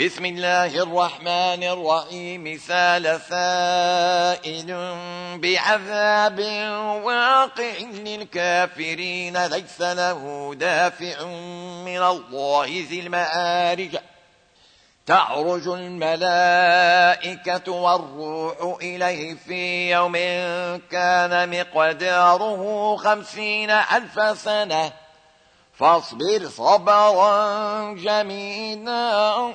بسم الله الرحمن الرحيم. سال سائل بعذاب واقع للكافرين ليس له دافع من الله ذي المآرج. تعرج الملائكة والروح إليه في يوم كان مقداره خمسين ألف سنة. فاصبر صبرا جميلا.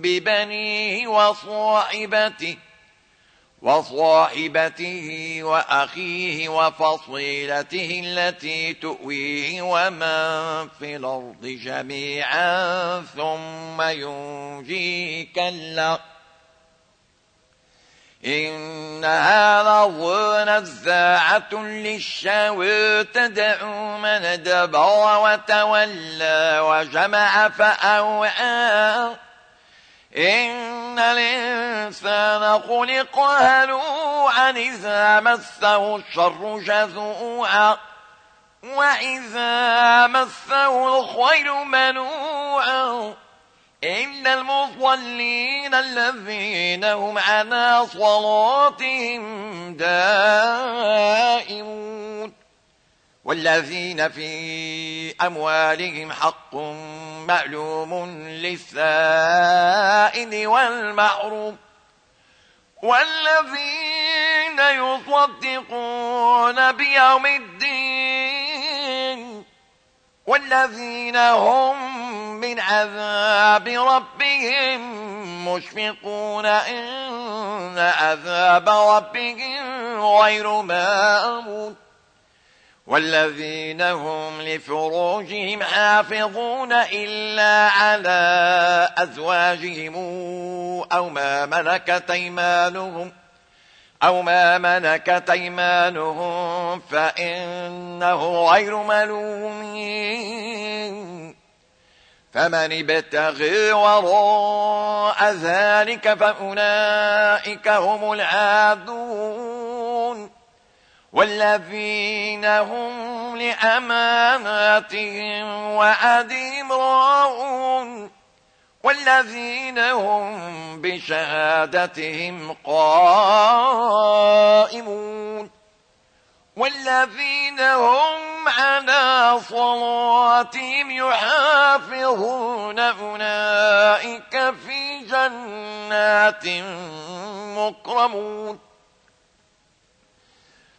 ببنيه وصاحبته وصاحبته وأخيه وفصيلته التي تؤويه ومن في الأرض جميعا ثم ينجيك الله. إنها لظى نزاعة للشاوى تدعو من دبر وتولى وجمع فأوعى. إن الإنسان خلق هلوعا إذا مسه الشر جزوعا وإذا مسه الخير منوعا. إلا المصلين الذين هم على صلاتهم دائمون. والذين في أموالهم حق معلوم للسائل والمحروم والذين يصدقون بيوم الدين والذين هم من عذاب ربهم مشفقون إن عذاب ربهم غير مامون والذين هم لفروجهم حافظون إلا على أزواجهم أو ما ملكت أيمانهم أو ما ملكت أيمانهم فإنه غير ملومين. فمن ابتغي وراء ذلك فأولئك هم العادون. والذين هم لأماناتهم وعديم راؤون والذين هم بشهادتهم قائمون والذين هم على صلاتهم يحافظون أولئك في جنات مكرمون.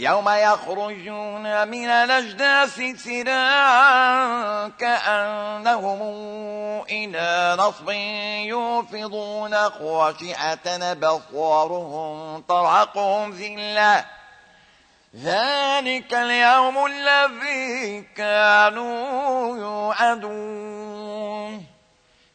يوم يخرجون من الأجداث سراعا كأنهم إلى نصب يوفضون خاشعة بصارهم ترهقهم ذلة. ذلك اليوم الذي كانوا يوعدون.